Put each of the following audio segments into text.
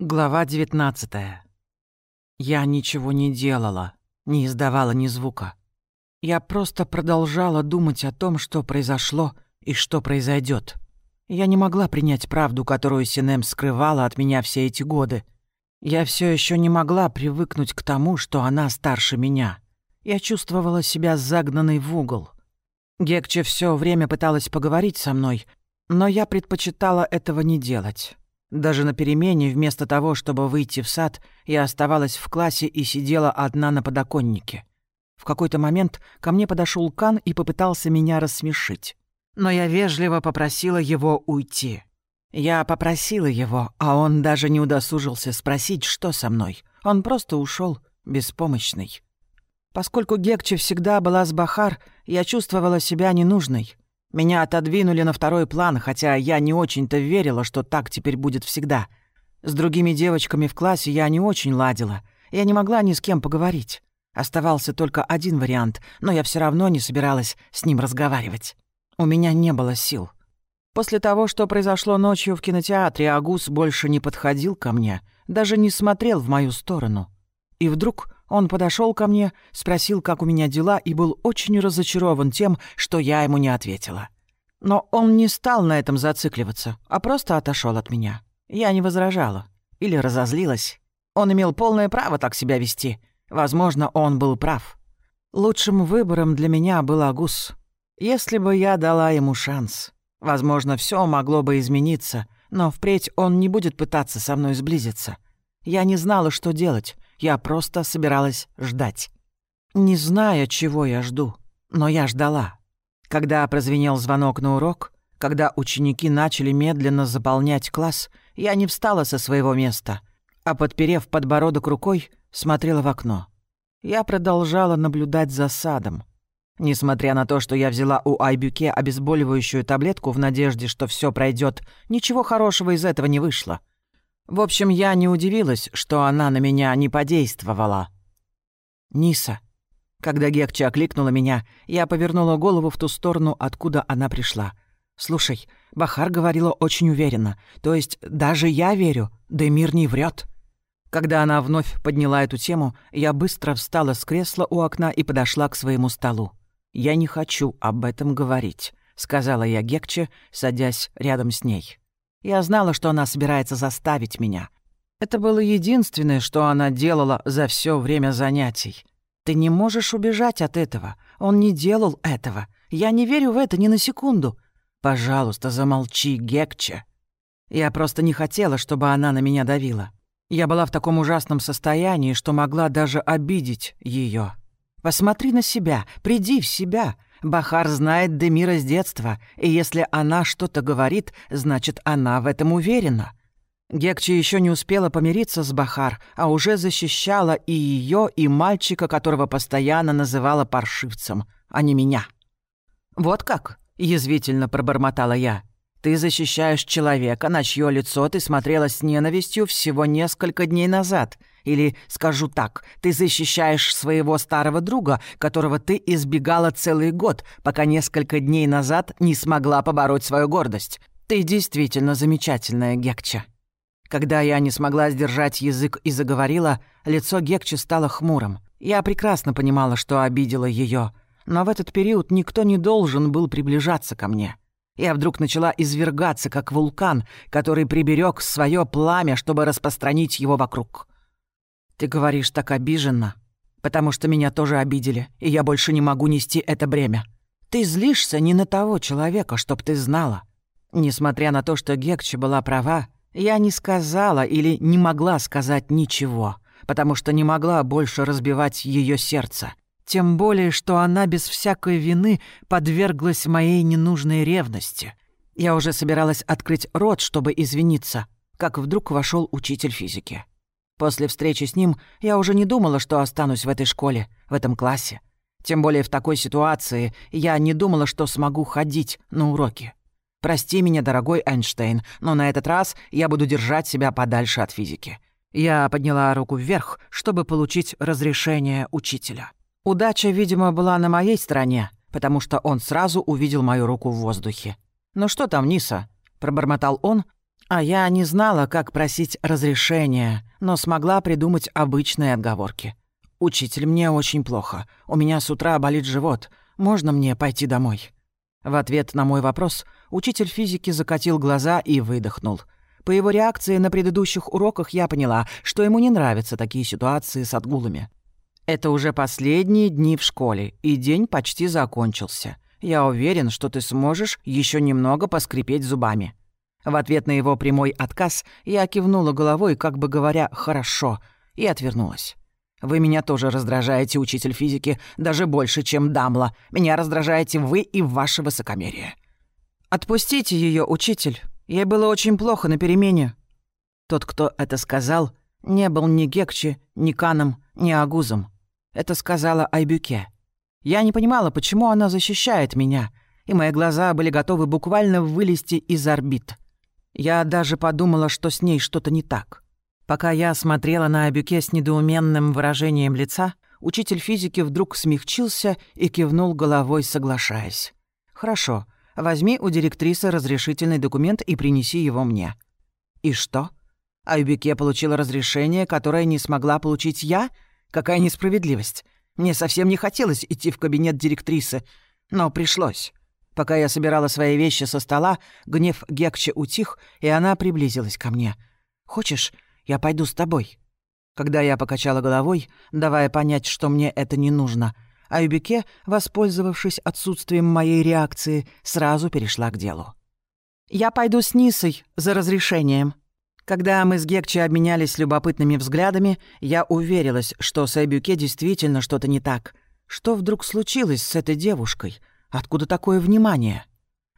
Глава 19 Я ничего не делала, не издавала ни звука. Я просто продолжала думать о том, что произошло и что произойдет. Я не могла принять правду, которую Синем скрывала от меня все эти годы. Я все еще не могла привыкнуть к тому, что она старше меня. Я чувствовала себя загнанной в угол. Гекче все время пыталась поговорить со мной, но я предпочитала этого не делать. Даже на перемене, вместо того, чтобы выйти в сад, я оставалась в классе и сидела одна на подоконнике. В какой-то момент ко мне подошел Кан и попытался меня рассмешить. Но я вежливо попросила его уйти. Я попросила его, а он даже не удосужился спросить, что со мной. Он просто ушел, беспомощный. Поскольку Гекче всегда была с Бахар, я чувствовала себя ненужной. Меня отодвинули на второй план, хотя я не очень-то верила, что так теперь будет всегда. С другими девочками в классе я не очень ладила. Я не могла ни с кем поговорить. Оставался только один вариант, но я все равно не собиралась с ним разговаривать. У меня не было сил. После того, что произошло ночью в кинотеатре, Агус больше не подходил ко мне, даже не смотрел в мою сторону. И вдруг он подошел ко мне, спросил, как у меня дела, и был очень разочарован тем, что я ему не ответила. Но он не стал на этом зацикливаться, а просто отошел от меня. Я не возражала. Или разозлилась. Он имел полное право так себя вести. Возможно, он был прав. Лучшим выбором для меня был Агус. Если бы я дала ему шанс. Возможно, все могло бы измениться, но впредь он не будет пытаться со мной сблизиться. Я не знала, что делать. Я просто собиралась ждать. Не зная, чего я жду, но я ждала. Когда прозвенел звонок на урок, когда ученики начали медленно заполнять класс, я не встала со своего места, а, подперев подбородок рукой, смотрела в окно. Я продолжала наблюдать за садом. Несмотря на то, что я взяла у Айбюке обезболивающую таблетку в надежде, что все пройдет, ничего хорошего из этого не вышло. В общем, я не удивилась, что она на меня не подействовала. «Ниса». Когда Гекча окликнула меня, я повернула голову в ту сторону, откуда она пришла. «Слушай, Бахар говорила очень уверенно. То есть даже я верю, Демир не врет. Когда она вновь подняла эту тему, я быстро встала с кресла у окна и подошла к своему столу. «Я не хочу об этом говорить», — сказала я Гекче, садясь рядом с ней. Я знала, что она собирается заставить меня. Это было единственное, что она делала за все время занятий. Ты не можешь убежать от этого. Он не делал этого. Я не верю в это ни на секунду. Пожалуйста, замолчи, Гекче. Я просто не хотела, чтобы она на меня давила. Я была в таком ужасном состоянии, что могла даже обидеть ее. Посмотри на себя, приди в себя. Бахар знает Демира с детства, и если она что-то говорит, значит, она в этом уверена. Гекчи еще не успела помириться с Бахар, а уже защищала и ее, и мальчика, которого постоянно называла паршивцем, а не меня. «Вот как?» — язвительно пробормотала я. «Ты защищаешь человека, на чье лицо ты смотрела с ненавистью всего несколько дней назад, или, скажу так, ты защищаешь своего старого друга, которого ты избегала целый год, пока несколько дней назад не смогла побороть свою гордость. Ты действительно замечательная, Гекча». Когда я не смогла сдержать язык и заговорила, лицо Гекчи стало хмурым. Я прекрасно понимала, что обидела ее, но в этот период никто не должен был приближаться ко мне. Я вдруг начала извергаться, как вулкан, который приберег свое пламя, чтобы распространить его вокруг. «Ты говоришь так обиженно, потому что меня тоже обидели, и я больше не могу нести это бремя. Ты злишься не на того человека, чтоб ты знала». Несмотря на то, что Гекче была права, я не сказала или не могла сказать ничего, потому что не могла больше разбивать ее сердце. Тем более, что она без всякой вины подверглась моей ненужной ревности. Я уже собиралась открыть рот, чтобы извиниться, как вдруг вошел учитель физики. После встречи с ним я уже не думала, что останусь в этой школе, в этом классе. Тем более в такой ситуации я не думала, что смогу ходить на уроки. Прости меня, дорогой Эйнштейн, но на этот раз я буду держать себя подальше от физики. Я подняла руку вверх, чтобы получить разрешение учителя. Удача, видимо, была на моей стороне, потому что он сразу увидел мою руку в воздухе. «Ну что там, Ниса?» — пробормотал он, А я не знала, как просить разрешения, но смогла придумать обычные отговорки. «Учитель, мне очень плохо. У меня с утра болит живот. Можно мне пойти домой?» В ответ на мой вопрос учитель физики закатил глаза и выдохнул. По его реакции на предыдущих уроках я поняла, что ему не нравятся такие ситуации с отгулами. Это уже последние дни в школе, и день почти закончился. Я уверен, что ты сможешь еще немного поскрипеть зубами. В ответ на его прямой отказ я кивнула головой, как бы говоря «хорошо», и отвернулась. «Вы меня тоже раздражаете, учитель физики, даже больше, чем Дамла. Меня раздражаете вы и ваше высокомерие». «Отпустите ее, учитель. Ей было очень плохо на перемене». Тот, кто это сказал, не был ни Гекчи, ни Каном, ни Агузом. Это сказала Айбюке. Я не понимала, почему она защищает меня, и мои глаза были готовы буквально вылезти из орбит. Я даже подумала, что с ней что-то не так. Пока я смотрела на Абюке с недоуменным выражением лица, учитель физики вдруг смягчился и кивнул головой, соглашаясь. «Хорошо, возьми у директрисы разрешительный документ и принеси его мне». «И что?» Айбюке получила разрешение, которое не смогла получить я? Какая несправедливость. Мне совсем не хотелось идти в кабинет директрисы, но пришлось. Пока я собирала свои вещи со стола, гнев Гекче утих, и она приблизилась ко мне. «Хочешь, я пойду с тобой?» Когда я покачала головой, давая понять, что мне это не нужно, Айбике, воспользовавшись отсутствием моей реакции, сразу перешла к делу. «Я пойду с Нисой за разрешением». Когда мы с Гекче обменялись любопытными взглядами, я уверилась, что с Айбюке действительно что-то не так. Что вдруг случилось с этой девушкой — Откуда такое внимание?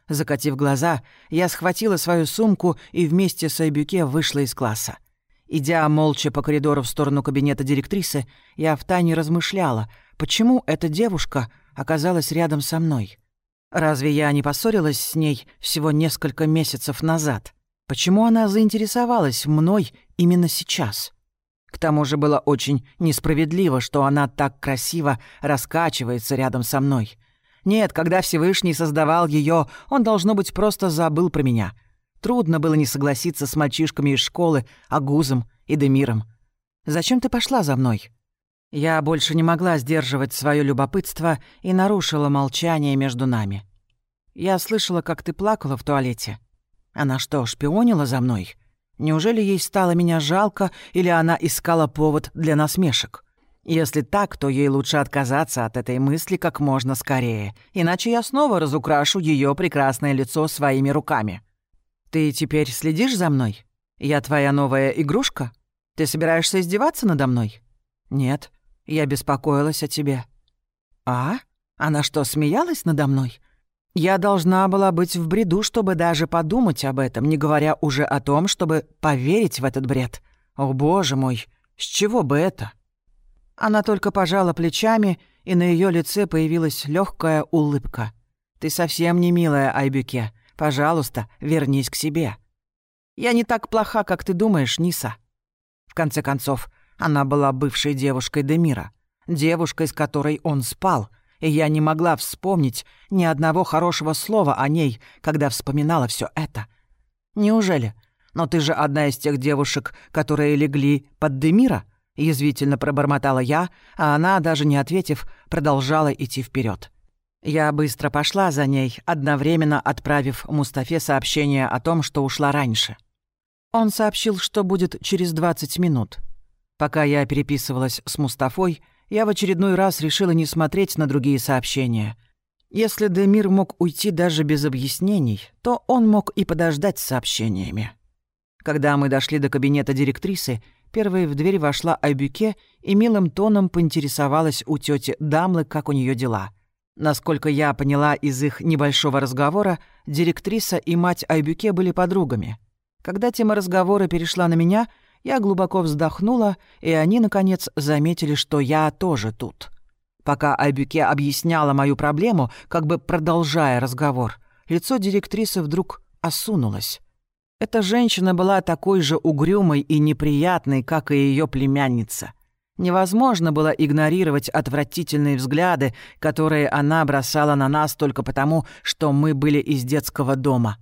Закатив глаза, я схватила свою сумку и вместе с Айбюке вышла из класса. Идя молча по коридору в сторону кабинета директрисы, я втайне размышляла, почему эта девушка оказалась рядом со мной. Разве я не поссорилась с ней всего несколько месяцев назад? Почему она заинтересовалась мной именно сейчас? К тому же было очень несправедливо, что она так красиво раскачивается рядом со мной. Нет, когда Всевышний создавал ее, он, должно быть, просто забыл про меня. Трудно было не согласиться с мальчишками из школы, Агузом и Демиром. «Зачем ты пошла за мной?» Я больше не могла сдерживать свое любопытство и нарушила молчание между нами. «Я слышала, как ты плакала в туалете. Она что, шпионила за мной? Неужели ей стало меня жалко, или она искала повод для насмешек?» Если так, то ей лучше отказаться от этой мысли как можно скорее, иначе я снова разукрашу ее прекрасное лицо своими руками. Ты теперь следишь за мной? Я твоя новая игрушка? Ты собираешься издеваться надо мной? Нет, я беспокоилась о тебе. А? Она что, смеялась надо мной? Я должна была быть в бреду, чтобы даже подумать об этом, не говоря уже о том, чтобы поверить в этот бред. О, боже мой, с чего бы это? Она только пожала плечами, и на ее лице появилась легкая улыбка. «Ты совсем не милая, Айбюке. Пожалуйста, вернись к себе». «Я не так плоха, как ты думаешь, Ниса». В конце концов, она была бывшей девушкой Демира, девушкой, с которой он спал, и я не могла вспомнить ни одного хорошего слова о ней, когда вспоминала все это. «Неужели? Но ты же одна из тех девушек, которые легли под Демира?» — язвительно пробормотала я, а она, даже не ответив, продолжала идти вперед. Я быстро пошла за ней, одновременно отправив Мустафе сообщение о том, что ушла раньше. Он сообщил, что будет через 20 минут. Пока я переписывалась с Мустафой, я в очередной раз решила не смотреть на другие сообщения. Если Демир мог уйти даже без объяснений, то он мог и подождать с сообщениями. Когда мы дошли до кабинета директрисы, Первой в дверь вошла Айбюке и милым тоном поинтересовалась у тети Дамлы, как у нее дела. Насколько я поняла из их небольшого разговора, директриса и мать Айбюке были подругами. Когда тема разговора перешла на меня, я глубоко вздохнула, и они, наконец, заметили, что я тоже тут. Пока Айбюке объясняла мою проблему, как бы продолжая разговор, лицо директрисы вдруг осунулось. Эта женщина была такой же угрюмой и неприятной, как и ее племянница. Невозможно было игнорировать отвратительные взгляды, которые она бросала на нас только потому, что мы были из детского дома.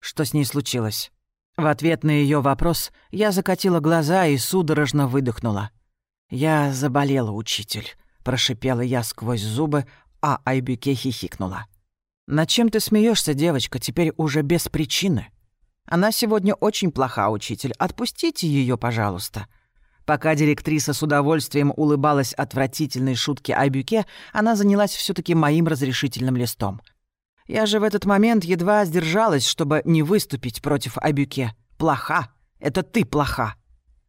Что с ней случилось? В ответ на ее вопрос я закатила глаза и судорожно выдохнула. «Я заболела, учитель», — прошипела я сквозь зубы, а Айбюке хихикнула. «Над чем ты смеешься, девочка, теперь уже без причины? Она сегодня очень плоха, учитель, отпустите ее, пожалуйста». Пока директриса с удовольствием улыбалась отвратительной шутке Айбюке, она занялась все таки моим разрешительным листом. Я же в этот момент едва сдержалась, чтобы не выступить против Айбюке. «Плоха! Это ты плоха!»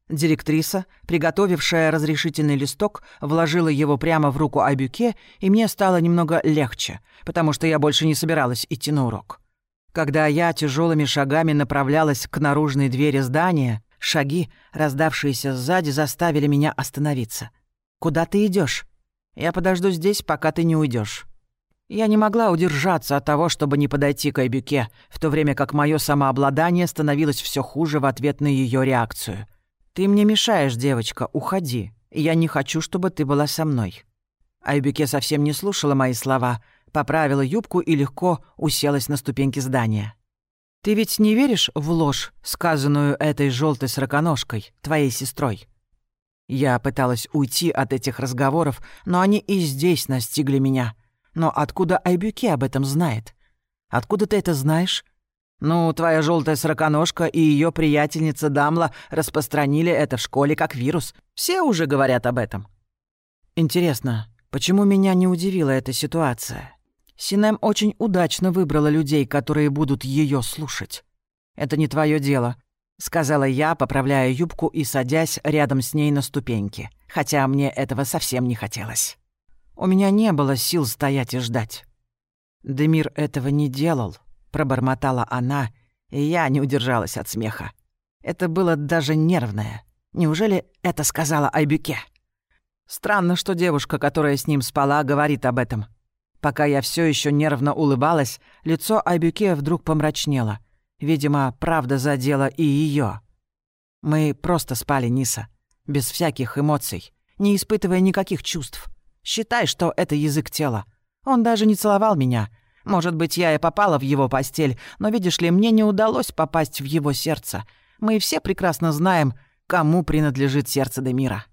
Директриса, приготовившая разрешительный листок, вложила его прямо в руку Айбюке, и мне стало немного легче, потому что я больше не собиралась идти на урок. Когда я тяжелыми шагами направлялась к наружной двери здания, шаги, раздавшиеся сзади, заставили меня остановиться. «Куда ты идешь? Я подожду здесь, пока ты не уйдешь. Я не могла удержаться от того, чтобы не подойти к Айбюке, в то время как мое самообладание становилось все хуже в ответ на ее реакцию — «Ты мне мешаешь, девочка, уходи. Я не хочу, чтобы ты была со мной». Айбюке совсем не слушала мои слова, поправила юбку и легко уселась на ступеньки здания. «Ты ведь не веришь в ложь, сказанную этой желтой сороконожкой, твоей сестрой?» Я пыталась уйти от этих разговоров, но они и здесь настигли меня. Но откуда Айбюке об этом знает? Откуда ты это знаешь? Ну, твоя желтая сороконожка и ее приятельница Дамла распространили это в школе как вирус. Все уже говорят об этом. Интересно, почему меня не удивила эта ситуация? Синем очень удачно выбрала людей, которые будут ее слушать. Это не твое дело, сказала я, поправляя юбку и садясь рядом с ней на ступеньки, хотя мне этого совсем не хотелось. У меня не было сил стоять и ждать. Демир этого не делал. Пробормотала она, и я не удержалась от смеха. Это было даже нервное. Неужели это сказала Айбюке? Странно, что девушка, которая с ним спала, говорит об этом. Пока я все еще нервно улыбалась, лицо Айбюке вдруг помрачнело. Видимо, правда задела и ее. Мы просто спали, Ниса, без всяких эмоций, не испытывая никаких чувств. Считай, что это язык тела. Он даже не целовал меня, может быть, я и попала в его постель, но, видишь ли, мне не удалось попасть в его сердце. Мы все прекрасно знаем, кому принадлежит сердце Демира.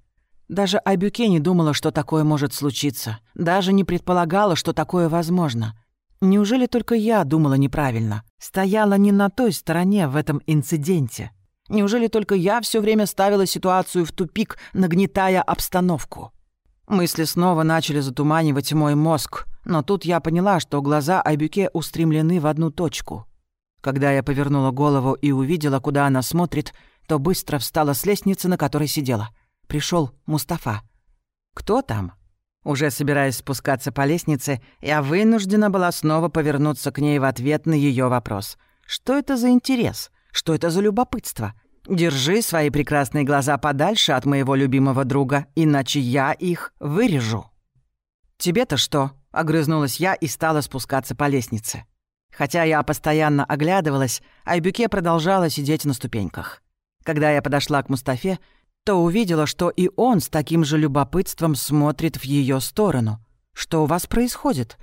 Даже Айбюке не думала, что такое может случиться. Даже не предполагала, что такое возможно. Неужели только я думала неправильно? Стояла не на той стороне в этом инциденте. Неужели только я все время ставила ситуацию в тупик, нагнетая обстановку? Мысли снова начали затуманивать мой мозг, но тут я поняла, что глаза Айбюке устремлены в одну точку. Когда я повернула голову и увидела, куда она смотрит, то быстро встала с лестницы, на которой сидела. Пришел Мустафа. «Кто там?» Уже собираясь спускаться по лестнице, я вынуждена была снова повернуться к ней в ответ на ее вопрос. «Что это за интерес? Что это за любопытство? Держи свои прекрасные глаза подальше от моего любимого друга, иначе я их вырежу». «Тебе-то что?» — огрызнулась я и стала спускаться по лестнице. Хотя я постоянно оглядывалась, Айбюке продолжала сидеть на ступеньках. Когда я подошла к Мустафе, то увидела, что и он с таким же любопытством смотрит в ее сторону. «Что у вас происходит?»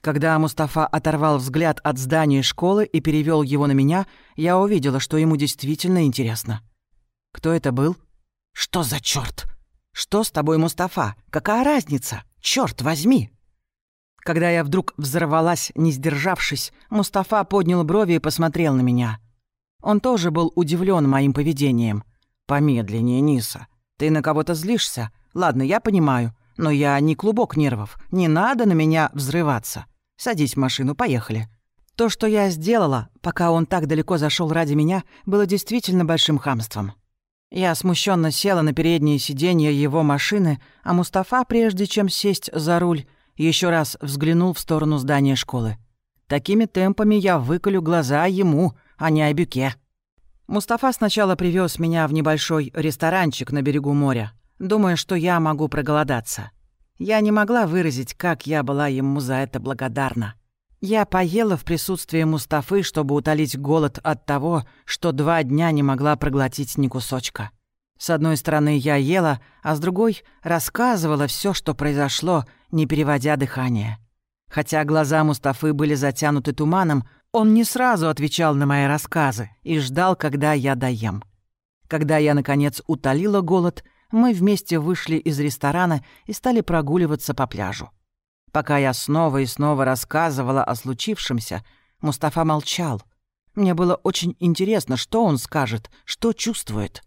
Когда Мустафа оторвал взгляд от здания школы и перевел его на меня, я увидела, что ему действительно интересно. «Кто это был?» «Что за черт? Что с тобой, Мустафа? Какая разница?» Черт возьми!» Когда я вдруг взорвалась, не сдержавшись, Мустафа поднял брови и посмотрел на меня. Он тоже был удивлен моим поведением. «Помедленнее, Ниса. Ты на кого-то злишься? Ладно, я понимаю, но я не клубок нервов. Не надо на меня взрываться. Садись в машину, поехали». То, что я сделала, пока он так далеко зашел ради меня, было действительно большим хамством. Я смущенно села на переднее сиденье его машины, а Мустафа, прежде чем сесть за руль, еще раз взглянул в сторону здания школы. Такими темпами я выколю глаза ему, а не Айбюке. Мустафа сначала привез меня в небольшой ресторанчик на берегу моря, думая, что я могу проголодаться. Я не могла выразить, как я была ему за это благодарна. Я поела в присутствии Мустафы, чтобы утолить голод от того, что два дня не могла проглотить ни кусочка. С одной стороны, я ела, а с другой — рассказывала все, что произошло, не переводя дыхание. Хотя глаза Мустафы были затянуты туманом, Он не сразу отвечал на мои рассказы и ждал, когда я доем. Когда я, наконец, утолила голод, мы вместе вышли из ресторана и стали прогуливаться по пляжу. Пока я снова и снова рассказывала о случившемся, Мустафа молчал. Мне было очень интересно, что он скажет, что чувствует.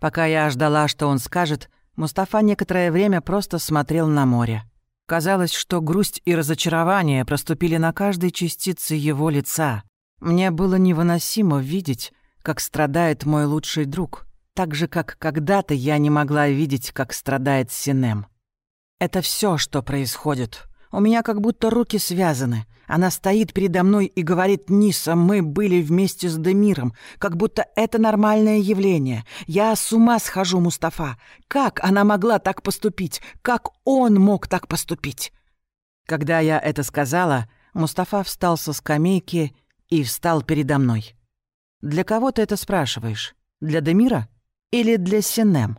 Пока я ждала, что он скажет, Мустафа некоторое время просто смотрел на море. Казалось, что грусть и разочарование проступили на каждой частице его лица. Мне было невыносимо видеть, как страдает мой лучший друг, так же, как когда-то я не могла видеть, как страдает Синем. Это все, что происходит. У меня как будто руки связаны. Она стоит передо мной и говорит «Ниса, мы были вместе с Демиром», как будто это нормальное явление. Я с ума схожу, Мустафа. Как она могла так поступить? Как он мог так поступить? Когда я это сказала, Мустафа встал со скамейки и встал передо мной. «Для кого ты это спрашиваешь? Для Демира или для Синем?»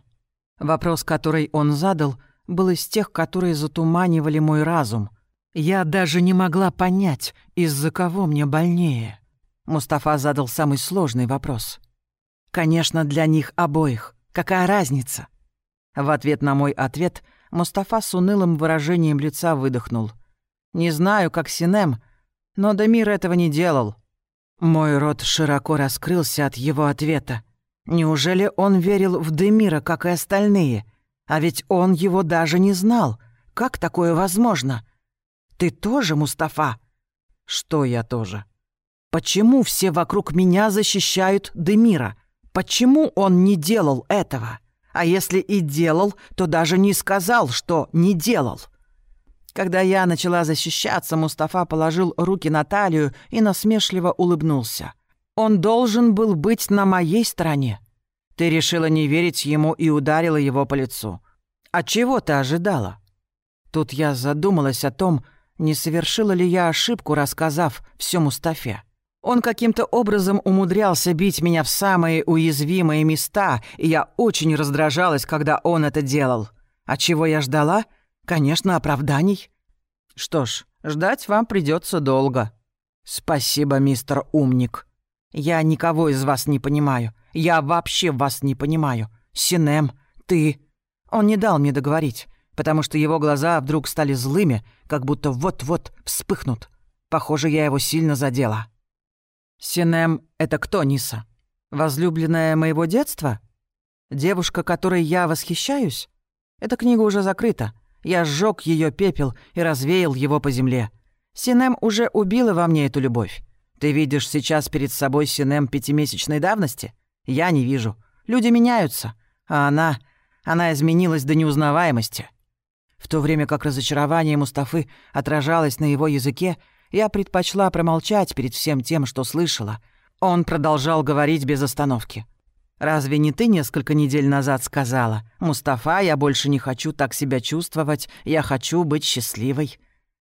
Вопрос, который он задал, был из тех, которые затуманивали мой разум — я даже не могла понять, из-за кого мне больнее. Мустафа задал самый сложный вопрос. «Конечно, для них обоих. Какая разница?» В ответ на мой ответ Мустафа с унылым выражением лица выдохнул. «Не знаю, как Синем, но Дамир этого не делал». Мой рот широко раскрылся от его ответа. Неужели он верил в Демира, как и остальные? А ведь он его даже не знал. Как такое возможно? Ты тоже, Мустафа? Что я тоже? Почему все вокруг меня защищают Демира? Почему он не делал этого? А если и делал, то даже не сказал, что не делал. Когда я начала защищаться, Мустафа положил руки на талию и насмешливо улыбнулся. Он должен был быть на моей стороне. Ты решила не верить ему и ударила его по лицу. А чего ты ожидала? Тут я задумалась о том, не совершила ли я ошибку, рассказав все Мустафе? Он каким-то образом умудрялся бить меня в самые уязвимые места, и я очень раздражалась, когда он это делал. А чего я ждала? Конечно, оправданий. Что ж, ждать вам придется долго. Спасибо, мистер Умник. Я никого из вас не понимаю. Я вообще вас не понимаю. Синем, ты... Он не дал мне договорить потому что его глаза вдруг стали злыми, как будто вот-вот вспыхнут. Похоже, я его сильно задела. «Синем — это кто, Ниса? Возлюбленная моего детства? Девушка, которой я восхищаюсь? Эта книга уже закрыта. Я сжег ее пепел и развеял его по земле. Синем уже убила во мне эту любовь. Ты видишь сейчас перед собой Синем пятимесячной давности? Я не вижу. Люди меняются. А она... Она изменилась до неузнаваемости. В то время как разочарование Мустафы отражалось на его языке, я предпочла промолчать перед всем тем, что слышала. Он продолжал говорить без остановки. «Разве не ты несколько недель назад сказала, «Мустафа, я больше не хочу так себя чувствовать, я хочу быть счастливой»?»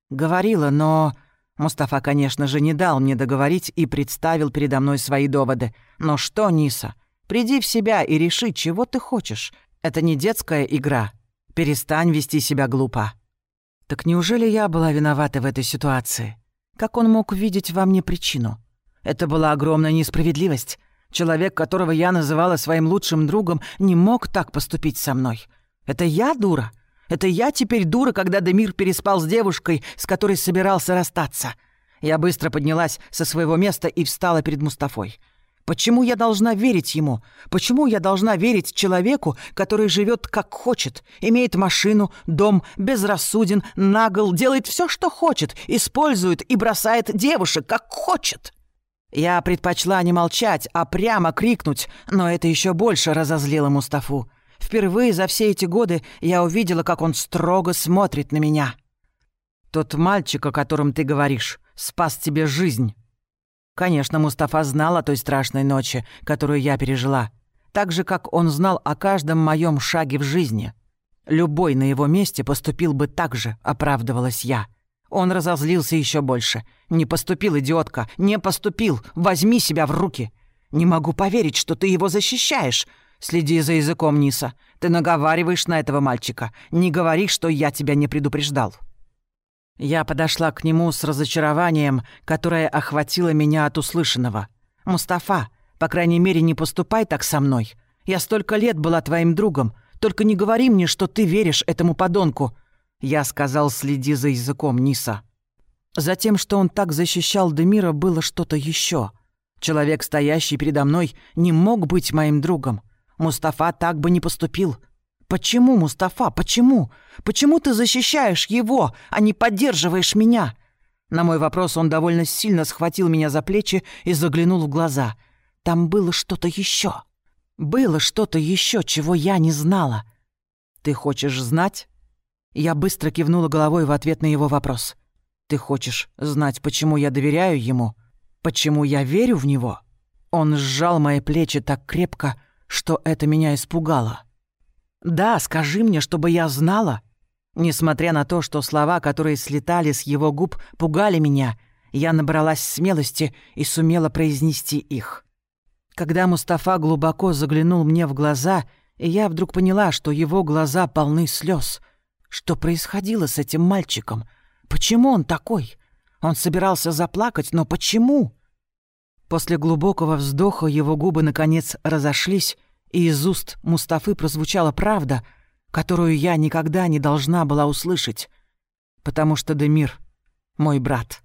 Говорила, но... Мустафа, конечно же, не дал мне договорить и представил передо мной свои доводы. «Но что, Ниса, приди в себя и реши, чего ты хочешь. Это не детская игра, Перестань вести себя глупо». Так неужели я была виновата в этой ситуации? Как он мог видеть во мне причину? Это была огромная несправедливость. Человек, которого я называла своим лучшим другом, не мог так поступить со мной. Это я дура? Это я теперь дура, когда Демир переспал с девушкой, с которой собирался расстаться. Я быстро поднялась со своего места и встала перед Мустафой. Почему я должна верить ему? Почему я должна верить человеку, который живет как хочет, имеет машину, дом, безрассуден, нагл, делает все, что хочет, использует и бросает девушек, как хочет? Я предпочла не молчать, а прямо крикнуть, но это еще больше разозлило Мустафу. Впервые за все эти годы я увидела, как он строго смотрит на меня. «Тот мальчик, о котором ты говоришь, спас тебе жизнь». Конечно, Мустафа знал о той страшной ночи, которую я пережила. Так же, как он знал о каждом моем шаге в жизни. Любой на его месте поступил бы так же, оправдывалась я. Он разозлился еще больше. «Не поступил, идиотка! Не поступил! Возьми себя в руки!» «Не могу поверить, что ты его защищаешь!» «Следи за языком, Ниса. Ты наговариваешь на этого мальчика. Не говори, что я тебя не предупреждал». Я подошла к нему с разочарованием, которое охватило меня от услышанного. «Мустафа, по крайней мере, не поступай так со мной. Я столько лет была твоим другом. Только не говори мне, что ты веришь этому подонку». Я сказал, следи за языком Ниса. Затем, что он так защищал Демира, было что-то еще. Человек, стоящий передо мной, не мог быть моим другом. Мустафа так бы не поступил. Почему, Мустафа, почему? Почему ты защищаешь его, а не поддерживаешь меня? На мой вопрос он довольно сильно схватил меня за плечи и заглянул в глаза. Там было что-то еще. Было что-то еще, чего я не знала. Ты хочешь знать? Я быстро кивнула головой в ответ на его вопрос. Ты хочешь знать, почему я доверяю ему? Почему я верю в него? Он сжал мои плечи так крепко, что это меня испугало. «Да, скажи мне, чтобы я знала». Несмотря на то, что слова, которые слетали с его губ, пугали меня, я набралась смелости и сумела произнести их. Когда Мустафа глубоко заглянул мне в глаза, я вдруг поняла, что его глаза полны слез. Что происходило с этим мальчиком? Почему он такой? Он собирался заплакать, но почему? После глубокого вздоха его губы наконец разошлись, и из уст Мустафы прозвучала правда, которую я никогда не должна была услышать, потому что Демир — мой брат.